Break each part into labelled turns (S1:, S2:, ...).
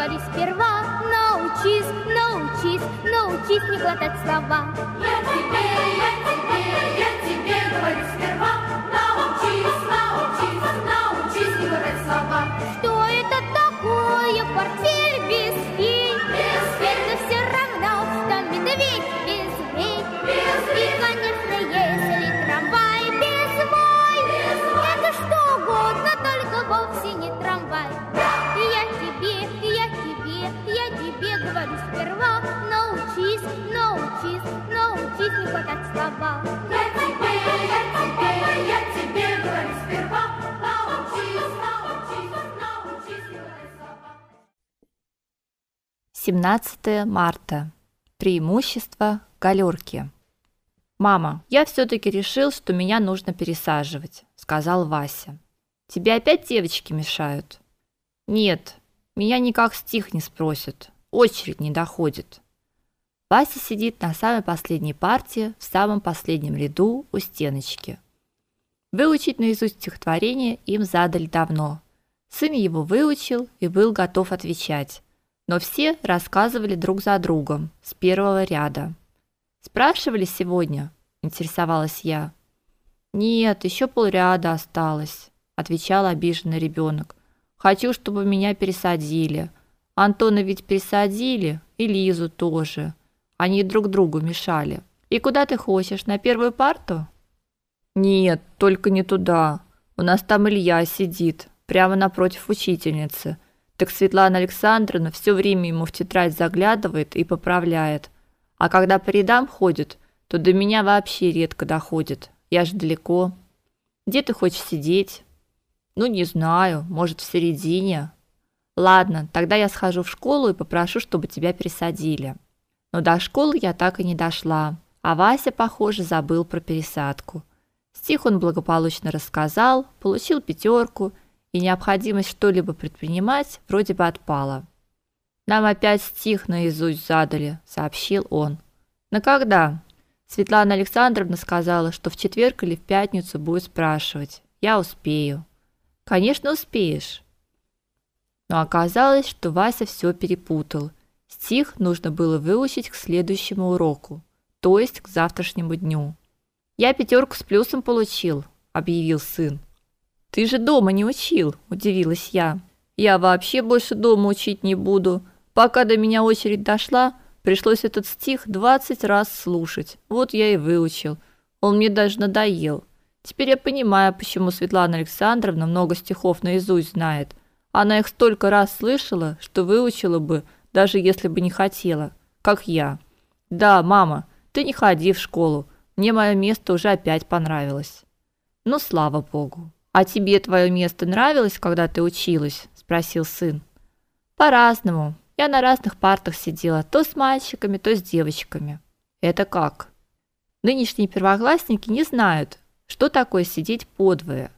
S1: говори сперва, научись, научись, научись не глотать слова. Говорю сперва, научись, научись, научись не хватать слова.
S2: Я тебе, я тебе, я тебе говорю сперва, научись, научись, научись не глотать слова.
S3: 17 марта. Преимущество галерки. Мама, я все таки решил, что меня нужно пересаживать, сказал Вася. Тебе опять девочки мешают? Нет, меня никак стих не спросят. Очередь не доходит. Вася сидит на самой последней партии, в самом последнем ряду у стеночки. Выучить наизусть стихотворение им задали давно. Сын его выучил и был готов отвечать но все рассказывали друг за другом с первого ряда. Спрашивали сегодня, интересовалась я. Нет, еще полряда осталось, отвечал обиженный ребенок. Хочу, чтобы меня пересадили. Антона ведь пересадили, и Лизу тоже. Они друг другу мешали. И куда ты хочешь, на первую парту? Нет, только не туда. У нас там Илья сидит, прямо напротив учительницы. Так Светлана Александровна все время ему в тетрадь заглядывает и поправляет. А когда по рядам ходит, то до меня вообще редко доходит. Я же далеко. Где ты хочешь сидеть? Ну, не знаю, может, в середине. Ладно, тогда я схожу в школу и попрошу, чтобы тебя пересадили. Но до школы я так и не дошла, а Вася, похоже, забыл про пересадку. Стих он благополучно рассказал, получил пятерку и необходимость что-либо предпринимать вроде бы отпала. Нам опять стих наизусть задали, сообщил он. На когда? Светлана Александровна сказала, что в четверг или в пятницу будет спрашивать. Я успею. Конечно, успеешь. Но оказалось, что Вася все перепутал. Стих нужно было выучить к следующему уроку, то есть к завтрашнему дню. Я пятерку с плюсом получил, объявил сын. Ты же дома не учил, удивилась я. Я вообще больше дома учить не буду. Пока до меня очередь дошла, пришлось этот стих двадцать раз слушать. Вот я и выучил. Он мне даже надоел. Теперь я понимаю, почему Светлана Александровна много стихов наизусть знает. Она их столько раз слышала, что выучила бы, даже если бы не хотела, как я. Да, мама, ты не ходи в школу. Мне мое место уже опять понравилось. Ну, слава богу. А тебе твое место нравилось, когда ты училась? спросил сын. По-разному. Я на разных партах сидела, то с мальчиками, то с девочками. Это как? Нынешние первоклассники не знают, что такое сидеть подвое.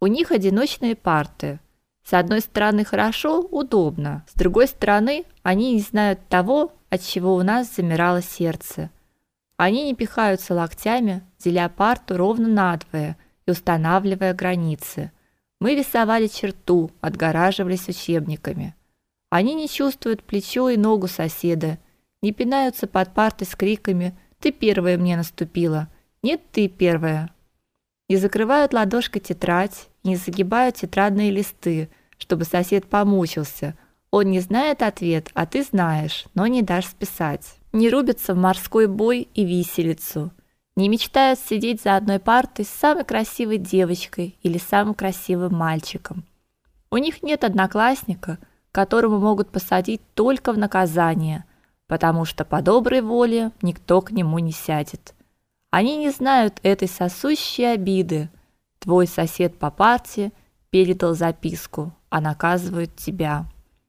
S3: У них одиночные парты. С одной стороны хорошо, удобно, с другой стороны они не знают того, от чего у нас замирало сердце. Они не пихаются локтями, деля парту ровно надвое и устанавливая границы. Мы рисовали черту, отгораживались учебниками. Они не чувствуют плечо и ногу соседа, не пинаются под партой с криками: "Ты первая мне наступила!" "Нет, ты первая!" Не закрывают ладошкой тетрадь, не загибают тетрадные листы, чтобы сосед помучился. Он не знает ответ, а ты знаешь, но не дашь списать. Не рубятся в морской бой и виселицу не мечтают сидеть за одной партой с самой красивой девочкой или самым красивым мальчиком. У них нет одноклассника, которого могут посадить только в наказание, потому что по доброй воле никто к нему не сядет. Они не знают этой сосущей обиды. Твой сосед по парте передал записку, а наказывают тебя.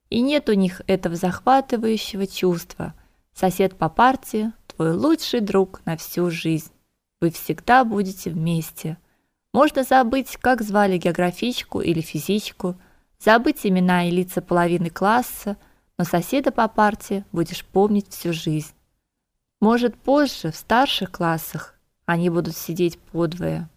S3: И нет у них этого захватывающего чувства. Сосед по парте твой лучший друг на всю жизнь. Вы всегда будете вместе. Можно забыть, как звали географичку или физичку, забыть имена и лица половины класса, но соседа по парте будешь помнить всю жизнь. Может, позже, в старших классах, они будут сидеть подвое.